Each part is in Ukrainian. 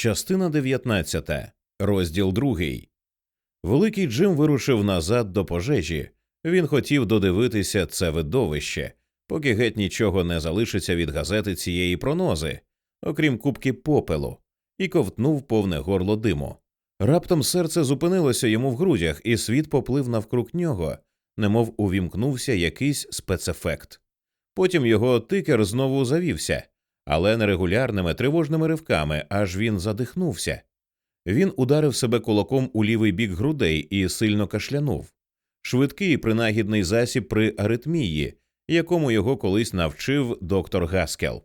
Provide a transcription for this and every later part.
Частина 19. Розділ 2. Великий Джим вирушив назад до пожежі. Він хотів додивитися це видовище, поки геть нічого не залишиться від газети цієї пронози, окрім кубки попелу, і ковтнув повне горло диму. Раптом серце зупинилося йому в грудях, і світ поплив навкруг нього, немов увімкнувся якийсь спецефект. Потім його тикер знову завівся, але нерегулярними тривожними ривками, аж він задихнувся. Він ударив себе кулаком у лівий бік грудей і сильно кашлянув. Швидкий принагідний засіб при аритмії, якому його колись навчив доктор Гаскел.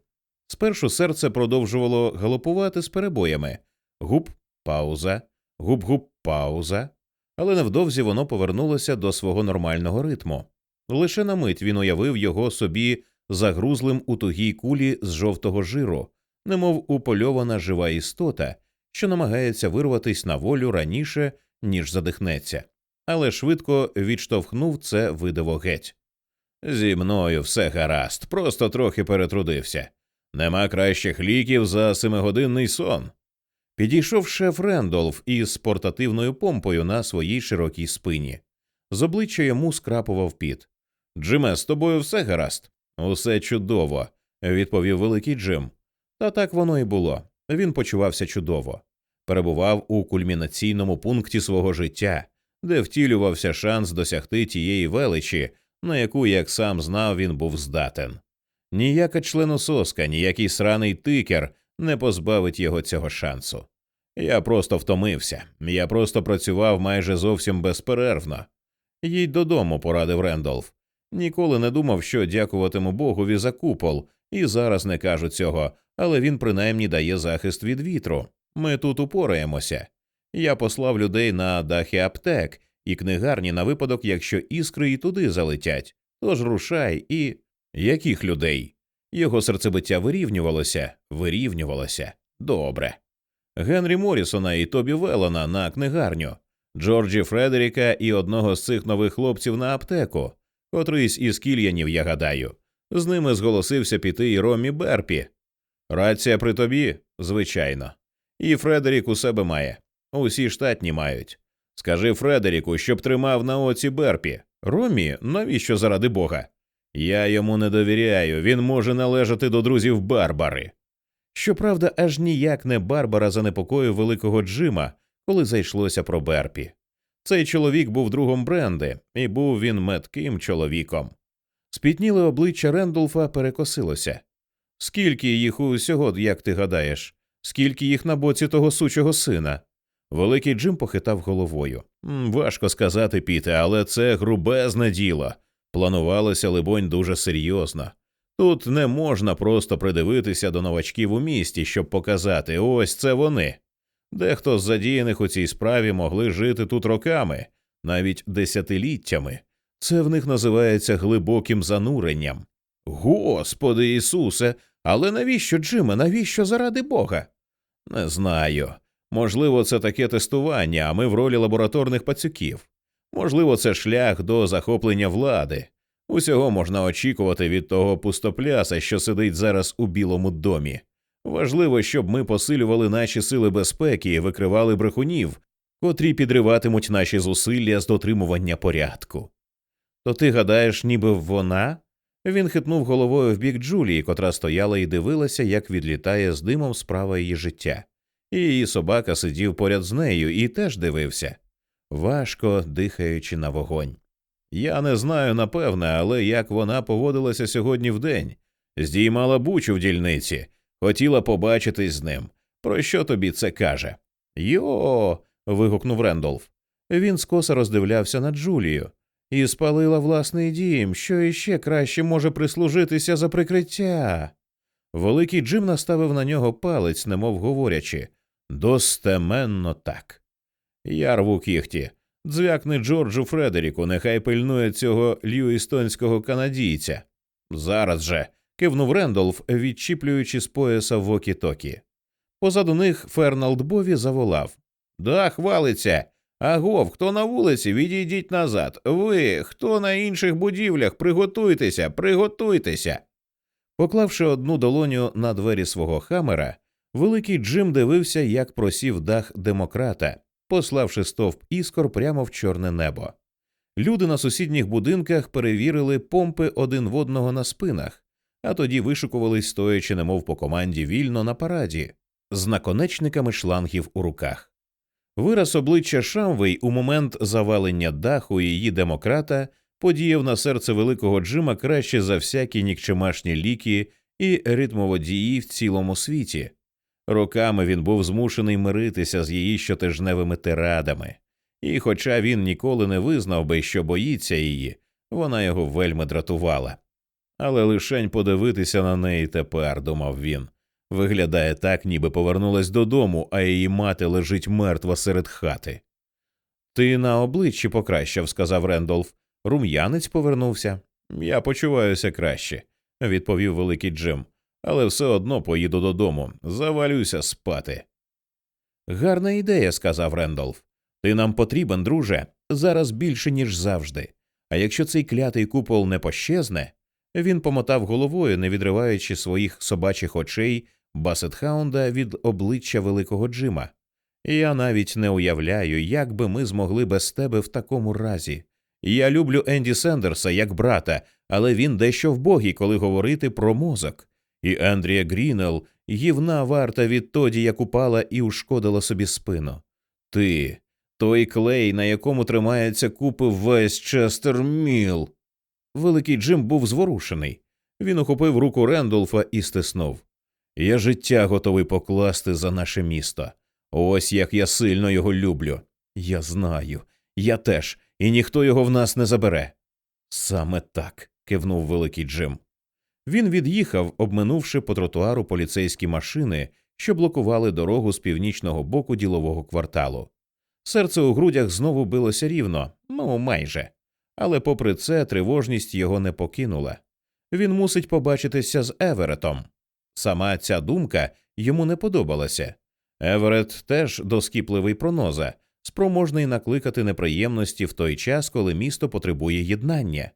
Спершу серце продовжувало галопувати з перебоями гуп, пауза, гуп-гуп, пауза, але невдовзі воно повернулося до свого нормального ритму. Лише на мить він уявив його собі загрузлим у тугій кулі з жовтого жиру, немов упольована жива істота, що намагається вирватись на волю раніше, ніж задихнеться, але швидко відштовхнув це видиво геть. Зі мною все гаразд, просто трохи перетрудився. Нема кращих ліків за семигодинний сон. Підійшов шеф Рендолф із портативною помпою на своїй широкій спині. З обличчя йому скрапував піт. Джиме, з тобою все гаразд? Усе чудово, відповів великий Джим. Та так воно і було. Він почувався чудово, перебував у кульмінаційному пункті свого життя, де втілювався шанс досягти тієї величі, на яку, як сам знав, він був здатен. Ніяка членососка, ніякий сраний тикер не позбавить його цього шансу. Я просто втомився, я просто працював майже зовсім безперервно. Їдь додому, порадив Рендолф. Ніколи не думав, що дякуватиму Богові за купол, і зараз не кажу цього, але він принаймні дає захист від вітру. Ми тут упораємося. Я послав людей на дахи аптек і книгарні на випадок, якщо іскри і туди залетять. Тож рушай і. Яких людей? Його серцебиття вирівнювалося, вирівнювалося. Добре. Генрі Морісона і Тобі Велона на книгарню, Джорджі Фредеріка і одного з цих нових хлопців на аптеку, котрийсь із кільянів, я гадаю. З ними зголосився піти і Ромі Берпі. Рація при тобі, звичайно. І Фредерік у себе має. Усі штатні мають. Скажи Фредеріку, щоб тримав на оці Берпі. Ромі, навіщо заради бога? Я йому не довіряю, він може належати до друзів Барбари. Щоправда, аж ніяк не Барбара занепокоїв великого Джима, коли зайшлося про Берпі. Цей чоловік був другом Бренди, і був він метким чоловіком. Спітніле обличчя Рендолфа перекосилося. Скільки їх усього, як ти гадаєш, скільки їх на боці того сучого сина? Великий Джим похитав головою. Важко сказати, Піте, але це грубезне діло. Планувалося, либонь, дуже серйозно. Тут не можна просто придивитися до новачків у місті, щоб показати ось це вони. Дехто з задіяних у цій справі могли жити тут роками, навіть десятиліттями. Це в них називається глибоким зануренням. Господи Ісусе, але навіщо, Джиме, навіщо заради Бога? Не знаю. Можливо, це таке тестування, а ми в ролі лабораторних пацюків. Можливо, це шлях до захоплення влади. Усього можна очікувати від того пустопляса, що сидить зараз у Білому домі. Важливо, щоб ми посилювали наші сили безпеки і викривали брехунів, котрі підриватимуть наші зусилля з дотримування порядку. То ти гадаєш, ніби вона? Він хитнув головою в бік Джулії, котра стояла і дивилася, як відлітає з димом справа її життя. І її собака сидів поряд з нею і теж дивився, важко дихаючи на вогонь. Я не знаю напевне, але як вона поводилася сьогодні в день. здіймала бучу в дільниці, хотіла побачитись з ним. Про що тобі це каже? Йо. вигукнув Рендолф. Він скоса роздивлявся на Джулію і спалила власний дім, що іще краще може прислужитися за прикриття. Великий Джим наставив на нього палець, немов говорячи достеменно так. Я рву кіхті. Дзвякни Джорджу Фредеріку, нехай пильнує цього льюістонського канадійця. Зараз же. Кивнув Рендолф, відчіплюючи з пояса вокі-токі. Позаду них Ферналд Бові заволав Да, хвалиться. Агов, хто на вулиці, відійдіть назад. Ви, хто на інших будівлях, приготуйтеся, приготуйтеся. Поклавши одну долоню на двері свого хамера, Великий Джим дивився, як просів дах демократа, пославши стовп іскор прямо в чорне небо. Люди на сусідніх будинках перевірили помпи один в одного на спинах, а тоді вишикувались, стоячи, немов по команді вільно на параді, з наконечниками шлангів у руках. Вираз обличчя Шамвей у момент завалення даху її демократа подіяв на серце великого Джима краще за всякі нікчемашні ліки і ритмоводії в цілому світі. Роками він був змушений миритися з її щотижневими тирадами, і, хоча він ніколи не визнав би, що боїться її, вона його вельми дратувала. Але лишень подивитися на неї тепер, думав він. Виглядає так, ніби повернулась додому, а її мати лежить мертва серед хати. Ти на обличчі покращав, сказав Рендолф. Рум'янець повернувся. Я почуваюся краще, відповів великий Джим, але все одно поїду додому, завалюся спати. Гарна ідея, сказав Рендолф. Ти нам потрібен, друже, зараз більше, ніж завжди. А якщо цей клятий купол не пощезне, він помотав головою, не відриваючи своїх собачих очей Басетхаунда від обличчя великого Джима. Я навіть не уявляю, як би ми змогли без тебе в такому разі. Я люблю Енді Сендерса як брата, але він дещо вбогий, коли говорити про мозок. І Андрія Грінел гівна варта відтоді, як упала і ушкодила собі спину. Ти, той клей, на якому тримається купи весь Честерміл. Великий Джим був зворушений. Він ухопив руку Рендолфа і стиснув. Я життя готовий покласти за наше місто. Ось як я сильно його люблю. Я знаю, я теж, і ніхто його в нас не забере. Саме так, кивнув великий Джим. Він від'їхав, обминувши по тротуару поліцейські машини, що блокували дорогу з північного боку ділового кварталу. Серце у грудях знову билося рівно, ну майже. Але, попри це, тривожність його не покинула. Він мусить побачитися з Еверетом. Сама ця думка йому не подобалася. Еверет теж доскіпливий проноза, спроможний накликати неприємності в той час, коли місто потребує єднання.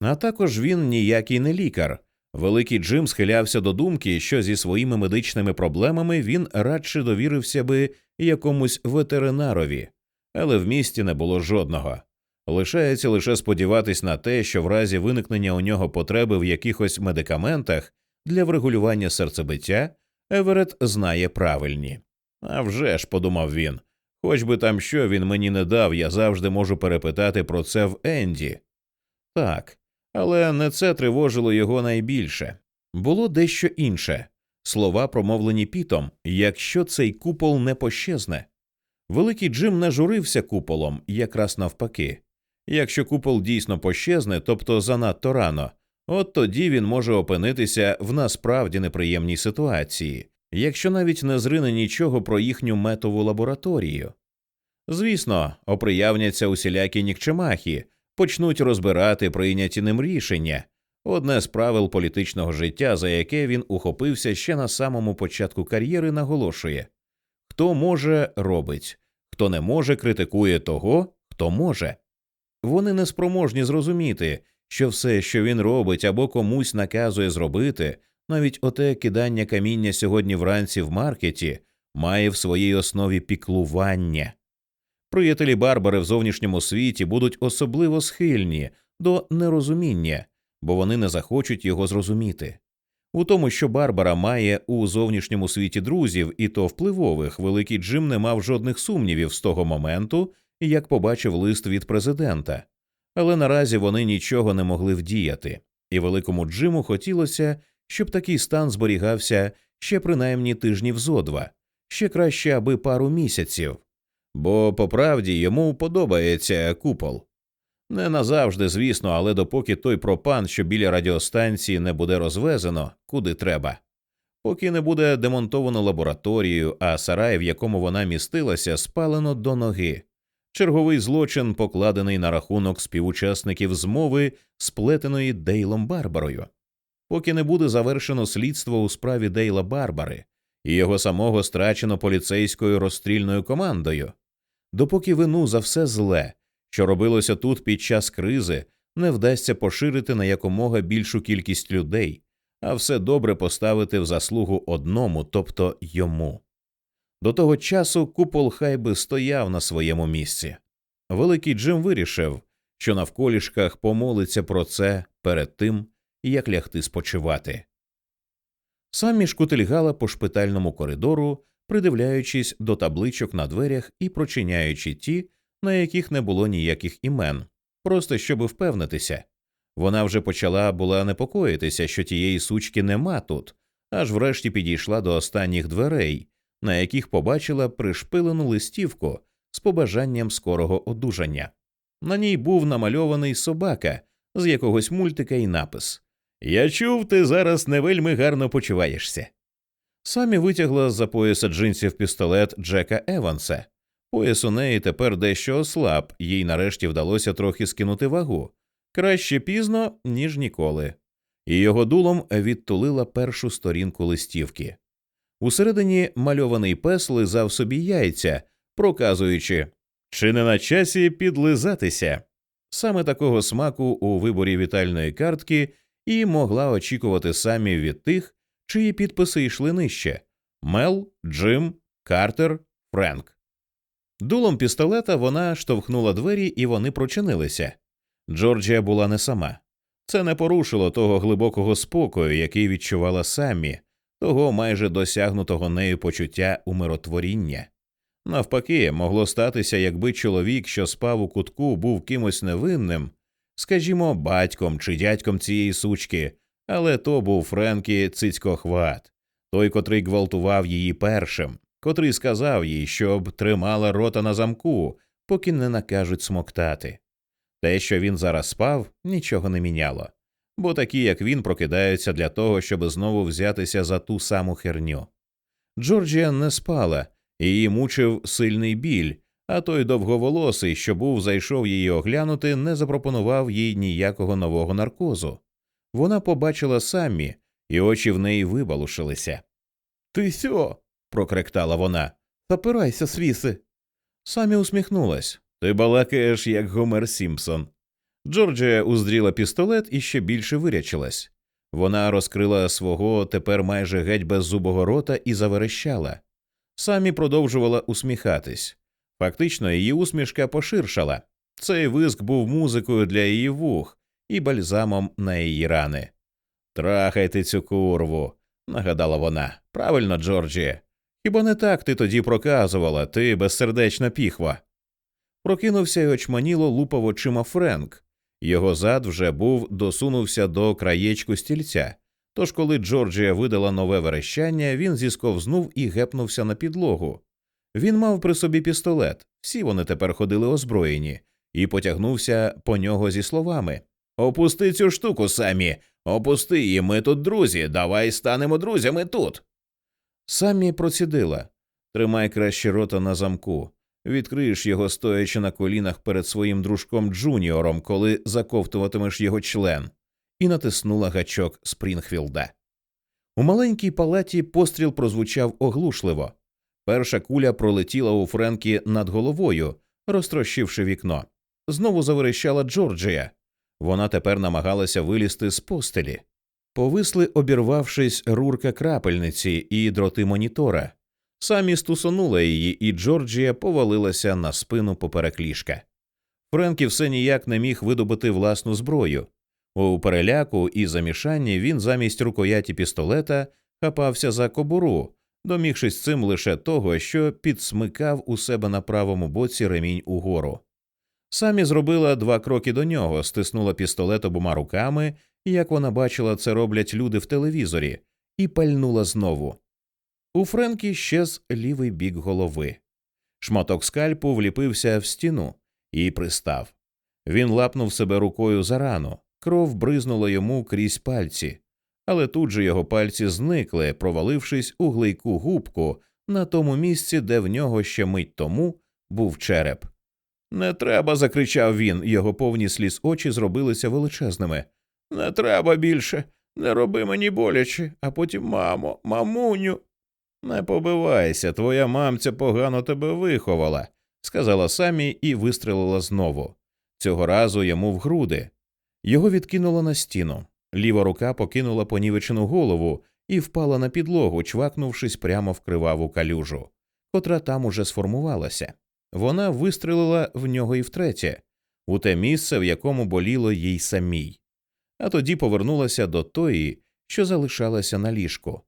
А також він ніякий не лікар. Великий Джим схилявся до думки, що зі своїми медичними проблемами він радше довірився би якомусь ветеринарові, але в місті не було жодного. Лишається лише сподіватись на те, що в разі виникнення у нього потреби в якихось медикаментах для врегулювання серцебиття Еверет знає правильні. «А вже ж», – подумав він, хоч би там що він мені не дав, я завжди можу перепитати про це в Енді. Так, але не це тривожило його найбільше. Було дещо інше слова, промовлені пітом, якщо цей купол не пощезне. Великий Джим не журився куполом, якраз навпаки. Якщо купол дійсно пощезне, тобто занадто рано, от тоді він може опинитися в насправді неприємній ситуації, якщо навіть не зрине нічого про їхню метову лабораторію. Звісно, оприявняться усілякі нікчемахи, почнуть розбирати прийняті ним рішення, одне з правил політичного життя, за яке він ухопився ще на самому початку кар'єри, наголошує хто може, робить, хто не може, критикує того, хто може. Вони не спроможні зрозуміти, що все, що він робить або комусь наказує зробити, навіть оте кидання каміння сьогодні вранці в маркеті, має в своїй основі піклування. Приятелі Барбари в зовнішньому світі будуть особливо схильні до нерозуміння, бо вони не захочуть його зрозуміти. У тому, що Барбара має у зовнішньому світі друзів, і то впливових, великий Джим не мав жодних сумнівів з того моменту, як побачив лист від президента, але наразі вони нічого не могли вдіяти, і великому Джиму хотілося, щоб такий стан зберігався ще принаймні тижнів зо два, ще краще, аби пару місяців, бо по правді йому подобається купол. Не назавжди, звісно, але допоки той пропан, що біля радіостанції не буде розвезено, куди треба. Поки не буде демонтовано лабораторію, а сарай, в якому вона містилася, спалено до ноги. Черговий злочин покладений на рахунок співучасників змови, сплетеної Дейлом Барбарою. Поки не буде завершено слідство у справі Дейла Барбари, і його самого страчено поліцейською розстрільною командою, допоки вину за все зле, що робилося тут під час кризи, не вдасться поширити на якомога більшу кількість людей, а все добре поставити в заслугу одному, тобто йому. До того часу купол хай би стояв на своєму місці. Великий Джим вирішив, що навколішках помолиться про це перед тим, як лягти спочивати. Самі шкутильгала по шпитальному коридору, придивляючись до табличок на дверях і прочиняючи ті, на яких не було ніяких імен, просто щоб впевнитися. Вона вже почала була непокоїтися, що тієї сучки нема тут, аж врешті підійшла до останніх дверей, на яких побачила пришпилену листівку з побажанням скорого одужання. На ній був намальований собака з якогось мультика і напис Я чув, ти зараз не вельми гарно почуваєшся. Самі витягла з за пояса джинсів пістолет Джека Еванса. Пояс у неї тепер дещо ослаб, їй нарешті вдалося трохи скинути вагу. Краще пізно, ніж ніколи. І його дулом відтулила першу сторінку листівки. Усередині мальований пес лизав собі яйця, проказуючи чи не на часі підлизатися. Саме такого смаку у виборі вітальної картки і могла очікувати самі від тих, чиї підписи йшли нижче Мел, Джим, Картер, Френк. Дулом пістолета вона штовхнула двері, і вони прочинилися. Джорджія була не сама. Це не порушило того глибокого спокою, який відчувала самі, того майже досягнутого нею почуття умиротворіння. Навпаки, могло статися, якби чоловік, що спав у кутку, був кимось невинним, скажімо, батьком чи дядьком цієї сучки, але то був Френкі цицькохват, той, котрий гвалтував її першим, котрий сказав їй, щоб тримала рота на замку, поки не накажуть смоктати. Те, що він зараз спав, нічого не міняло, бо такі, як він, прокидаються для того, щоб знову взятися за ту саму херню. Джорджія не спала, її мучив сильний біль, а той довговолосий, що був зайшов її оглянути, не запропонував їй ніякого нового наркозу. Вона побачила самі, і очі в неї вибалушилися. Ти сьо. прокректала вона. Запирайся, свіси. Самі усміхнулась. Ти балакаєш, як Гомер Сімпсон. Джорджія уздріла пістолет і ще більше вирячилась. Вона розкрила свого тепер майже геть беззубого рота і заверещала. Самі продовжувала усміхатись. Фактично, її усмішка поширшала. Цей виск був музикою для її вух і бальзамом на її рани. Трахайте цю курву, нагадала вона. Правильно, Джорджія. Хіба не так ти тоді проказувала, ти безсердечна піхва? Прокинувся й очманіло лупав очима Френк. Його зад вже був досунувся до краєчку стільця. Тож, коли Джорджія видала нове верещання, він зісковзнув і гепнувся на підлогу. Він мав при собі пістолет, всі вони тепер ходили озброєні, і потягнувся по нього зі словами Опусти цю штуку самі, опусти її, ми тут друзі, давай станемо друзями тут. Самі процідила тримай краще рота на замку. Відкриєш його, стоячи на колінах перед своїм дружком Джуніором, коли заковтуватимеш його член, і натиснула гачок Спрінгфілда. У маленькій палаті постріл прозвучав оглушливо. Перша куля пролетіла у Френкі над головою, розтрощивши вікно. Знову заверещала Джорджія. Вона тепер намагалася вилізти з постелі. Повисли, обірвавшись, рурка крапельниці і дроти монітора. Самі стусонула її, і Джорджія повалилася на спину поперек ліжка. Френкі все ніяк не міг видобути власну зброю. У переляку і замішанні він замість рукояті пістолета хапався за кобуру, домігшись цим лише того, що підсмикав у себе на правому боці ремінь угору. Самі зробила два кроки до нього, стиснула пістолет обома руками, як вона бачила, це роблять люди в телевізорі, і пальнула знову. У Френкі щез лівий бік голови. Шматок скальпу вліпився в стіну і пристав. Він лапнув себе рукою за рану, кров бризнула йому крізь пальці, але тут же його пальці зникли, провалившись у глийку губку на тому місці, де в нього ще мить тому був череп. Не треба. закричав він, його повні сліз очі зробилися величезними. Не треба більше, не роби мені боляче, а потім, мамо, мамуню. Не побивайся, твоя мамця погано тебе виховала, сказала самі і вистрелила знову. Цього разу йому в груди. Його відкинуло на стіну. Ліва рука покинула понівечену голову і впала на підлогу, чвакнувшись прямо в криваву калюжу, котра там уже сформувалася. Вона вистрелила в нього і втретє, у те місце, в якому боліло їй самій, а тоді повернулася до тої, що залишалася на ліжку.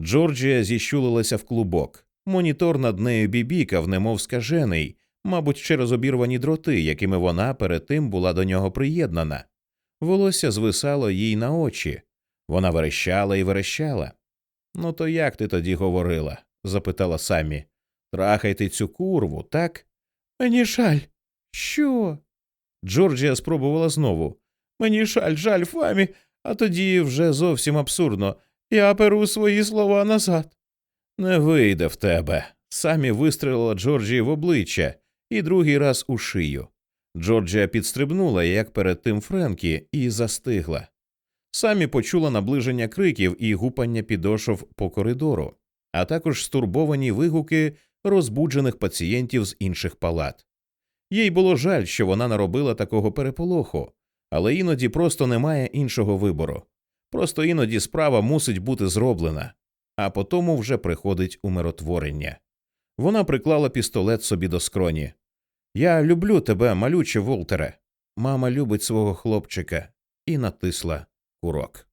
Джорджія зіщулилася в клубок. Монітор над нею бібікав, немов скажений, мабуть, через обірвані дроти, якими вона перед тим була до нього приєднана. Волосся звисало їй на очі. Вона верещала і верещала. Ну, то як ти тоді говорила? запитала самі. Трахайте цю курву, так? Мені жаль. Що? Джорджія спробувала знову. Мені жаль, жаль, Фамі, а тоді вже зовсім абсурдно. Я перу свої слова назад. Не вийде в тебе. Самі вистрелила Джорджії в обличчя і другий раз у шию. Джорджія підстрибнула, як перед тим Френкі, і застигла. Самі почула наближення криків і гупання підошов по коридору, а також стурбовані вигуки розбуджених пацієнтів з інших палат. Їй було жаль, що вона наробила такого переполоху, але іноді просто немає іншого вибору. Просто іноді справа мусить бути зроблена, а потому вже приходить умиротворення. Вона приклала пістолет собі до скроні. Я люблю тебе, малюче Волтере. Мама любить свого хлопчика і натисла курок.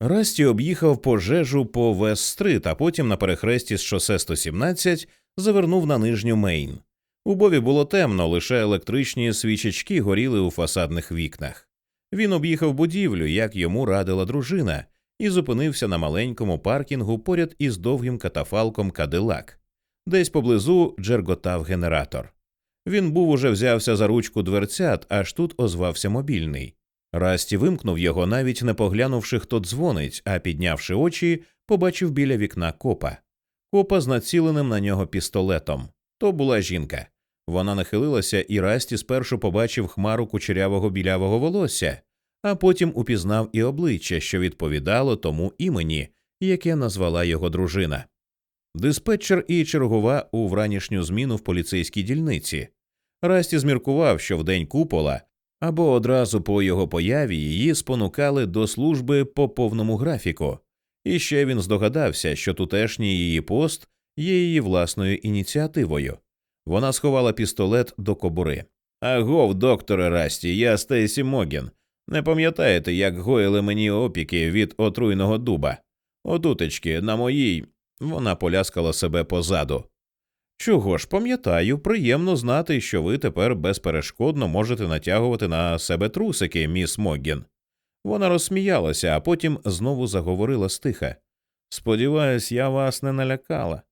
Расті об'їхав пожежу по Вест-стрит, а потім на перехресті з шосе 117 завернув на нижню Мейн. У Бові було темно, лише електричні свічечки горіли у фасадних вікнах. Він об'їхав будівлю, як йому радила дружина, і зупинився на маленькому паркінгу поряд із довгим катафалком Кадилак. Десь поблизу джерготав генератор. Він був уже взявся за ручку дверцят, аж тут озвався мобільний. Расті вимкнув його, навіть не поглянувши, хто дзвонить, а піднявши очі, побачив біля вікна копа. Копа з націленим на нього пістолетом. То була жінка. Вона нахилилася, і Расті спершу побачив хмару кучерявого білявого волосся, а потім упізнав і обличчя, що відповідало тому імені, яке назвала його дружина. Диспетчер і чергова у вранішню зміну в поліцейській дільниці. Расті зміркував, що в день купола або одразу по його появі її спонукали до служби по повному графіку, і ще він здогадався, що тутешній її пост є її власною ініціативою. Вона сховала пістолет до кобури. Агов, докторе Расті, я Стейсі Могін. Не пам'ятаєте, як гоїли мені опіки від отруйного дуба? Отутечки, на моїй. Вона поляскала себе позаду. Чого ж, пам'ятаю, приємно знати, що ви тепер безперешкодно можете натягувати на себе трусики, міс Моггін. Вона розсміялася, а потім знову заговорила стиха. Сподіваюсь, я вас не налякала.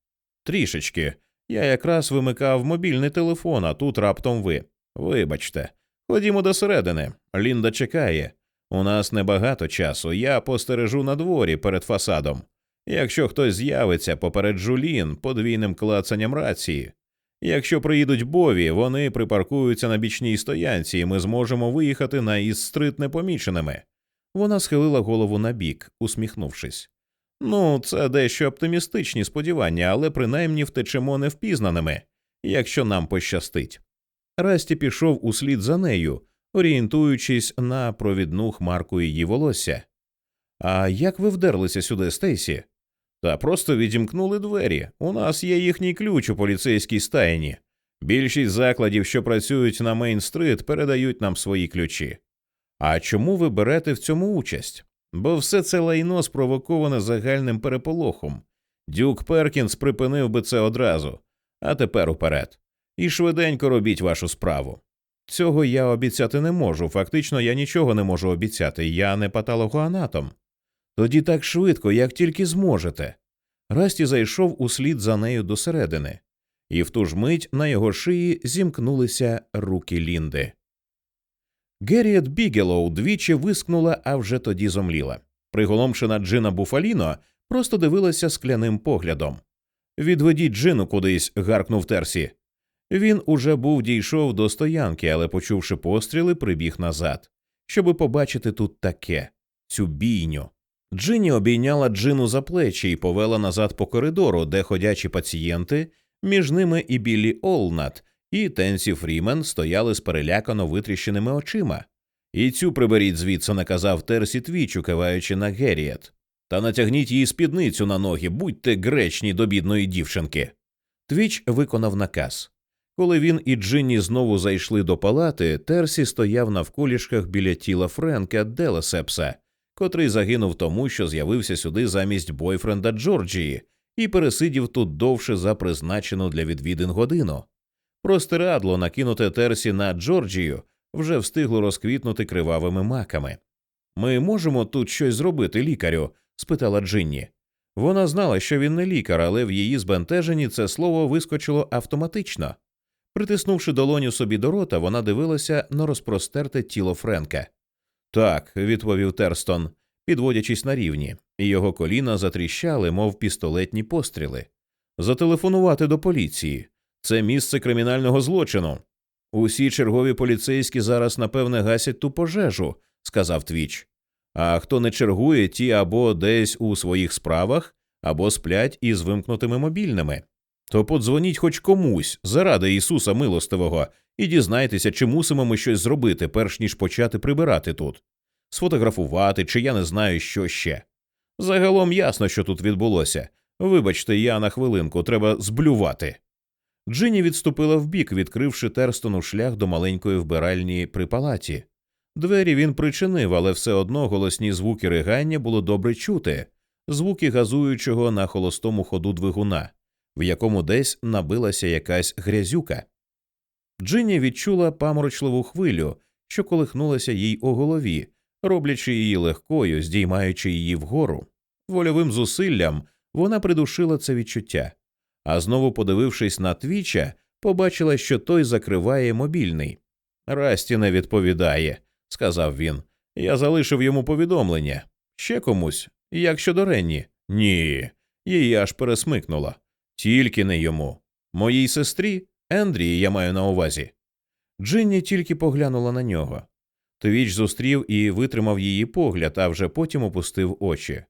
Трішечки. Я якраз вимикав мобільний телефон, а тут раптом ви. Вибачте, ходімо до середини. Лінда чекає. У нас небагато часу. Я постережу на дворі перед фасадом. Якщо хтось з'явиться, попереджу Лін подвійним клацанням рації. Якщо приїдуть бові, вони припаркуються на бічній стоянці, і ми зможемо виїхати на із-стрит непоміченими. Вона схилила голову на бік, усміхнувшись. Ну, це дещо оптимістичні сподівання, але принаймні втечемо невпізнаними, якщо нам пощастить. Расті пішов услід за нею, орієнтуючись на провідну хмарку її волосся. А як ви вдерлися сюди, Стейсі? Та просто відімкнули двері. У нас є їхній ключ у поліцейській стайні. Більшість закладів, що працюють на Мейн-стрит, передають нам свої ключі. А чому ви берете в цьому участь? Бо все це лайно спровоковане загальним переполохом. Дюк Перкінс припинив би це одразу, а тепер уперед. І швиденько робіть вашу справу. Цього я обіцяти не можу. Фактично, я нічого не можу обіцяти. Я не патологоанатом. Тоді так швидко, як тільки зможете. Расті зайшов услід за нею досередини, і в ту ж мить на його шиї зімкнулися руки Лінди. Герріет Бігелоу двічі вискнула, а вже тоді зомліла. Приголомшена Джина Буфаліно просто дивилася скляним поглядом. Відведіть Джину кудись, гаркнув Терсі. Він уже був дійшов до стоянки, але, почувши постріли, прибіг назад, щоби побачити тут таки цю бійню. Джині обійняла Джину за плечі і повела назад по коридору, де ходячі пацієнти, між ними і Біллі Олнат, і Тенсі Фрімен стояли з перелякано витріщеними очима. І цю приберіть звідси, наказав Терсі Твічу, киваючи на Геріет. Та натягніть її спідницю на ноги, будьте гречні до бідної дівчинки. Твіч виконав наказ. Коли він і Джинні знову зайшли до палати, Терсі стояв навколішках біля тіла Френка Делесепса, котрий загинув тому, що з'явився сюди замість бойфренда Джорджії і пересидів тут довше за призначену для відвідин годину. Простирадло, накинуте Терсі на Джорджію, вже встигло розквітнути кривавими маками. Ми можемо тут щось зробити, лікарю? спитала Джинні. Вона знала, що він не лікар, але в її збентеженні це слово вискочило автоматично. Притиснувши долоню собі до рота, вона дивилася на розпростерте тіло Френка. Так, відповів Терстон, підводячись на рівні, його коліна затріщали, мов пістолетні постріли. Зателефонувати до поліції. Це місце кримінального злочину. Усі чергові поліцейські зараз, напевне, гасять ту пожежу, сказав Твіч. А хто не чергує, ті або десь у своїх справах, або сплять із вимкнутими мобільними. То подзвоніть хоч комусь заради Ісуса Милостивого і дізнайтеся, чи мусимо ми щось зробити, перш ніж почати прибирати тут, сфотографувати, чи я не знаю, що ще. Загалом ясно, що тут відбулося. Вибачте, я на хвилинку, треба зблювати. Джині відступила вбік, відкривши Терстону шлях до маленької вбиральні при палаті. Двері він причинив, але все одно голосні звуки ригання було добре чути, звуки газуючого на холостому ходу двигуна, в якому десь набилася якась грязюка. Джині відчула паморочливу хвилю, що колихнулася їй у голові, роблячи її легкою, здіймаючи її вгору. Вольовим зусиллям вона придушила це відчуття, а знову, подивившись на твіча, побачила, що той закриває мобільний. Расті не відповідає, сказав він. Я залишив йому повідомлення. Ще комусь, як щодо Ренні? Ні. Її аж пересмикнула. Тільки не йому. Моїй сестрі, Ендрії, я маю на увазі. Джинні тільки поглянула на нього. Твіч зустрів і витримав її погляд, а вже потім опустив очі.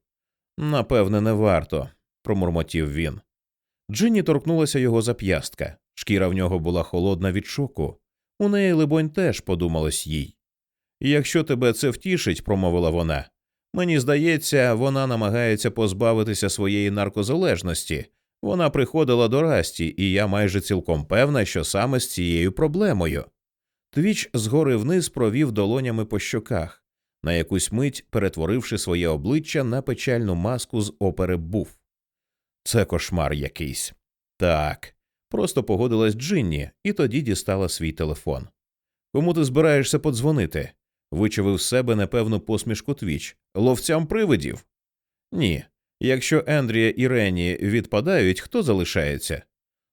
Напевне, не варто, промурмотів він. Джинні торкнулася його зап'ястка. Шкіра в нього була холодна від шоку. У неї, либонь, теж подумалось їй. Якщо тебе це втішить, промовила вона. Мені здається, вона намагається позбавитися своєї наркозалежності. Вона приходила до Расті, і я майже цілком певна, що саме з цією проблемою. Твіч згори вниз провів долонями по щоках, на якусь мить перетворивши своє обличчя на печальну маску з опери буф. Це кошмар якийсь. Так. Просто погодилась Джинні і тоді дістала свій телефон. Кому ти збираєшся подзвонити? Вичавив себе непевну посмішку твіч. Ловцям привидів? Ні. Якщо Ендрія і Рені відпадають, хто залишається?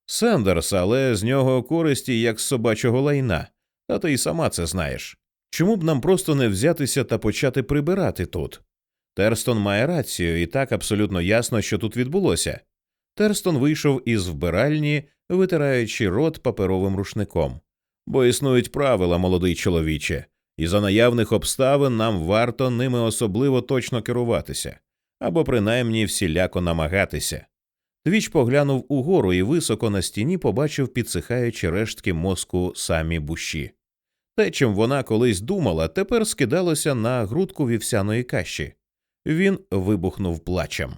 Сендерс, але з нього користі як з собачого лайна, та ти й сама це знаєш. Чому б нам просто не взятися та почати прибирати тут? Терстон має рацію, і так абсолютно ясно, що тут відбулося. Терстон вийшов із вбиральні, витираючи рот паперовим рушником. Бо існують правила, молодий чоловіче, і за наявних обставин нам варто ними особливо точно керуватися або принаймні всіляко намагатися. Твіч поглянув угору і високо на стіні побачив підсихаючі рештки мозку самі буші. Те, чим вона колись думала, тепер скидалося на грудку вівсяної каші. Він вибухнув плачем.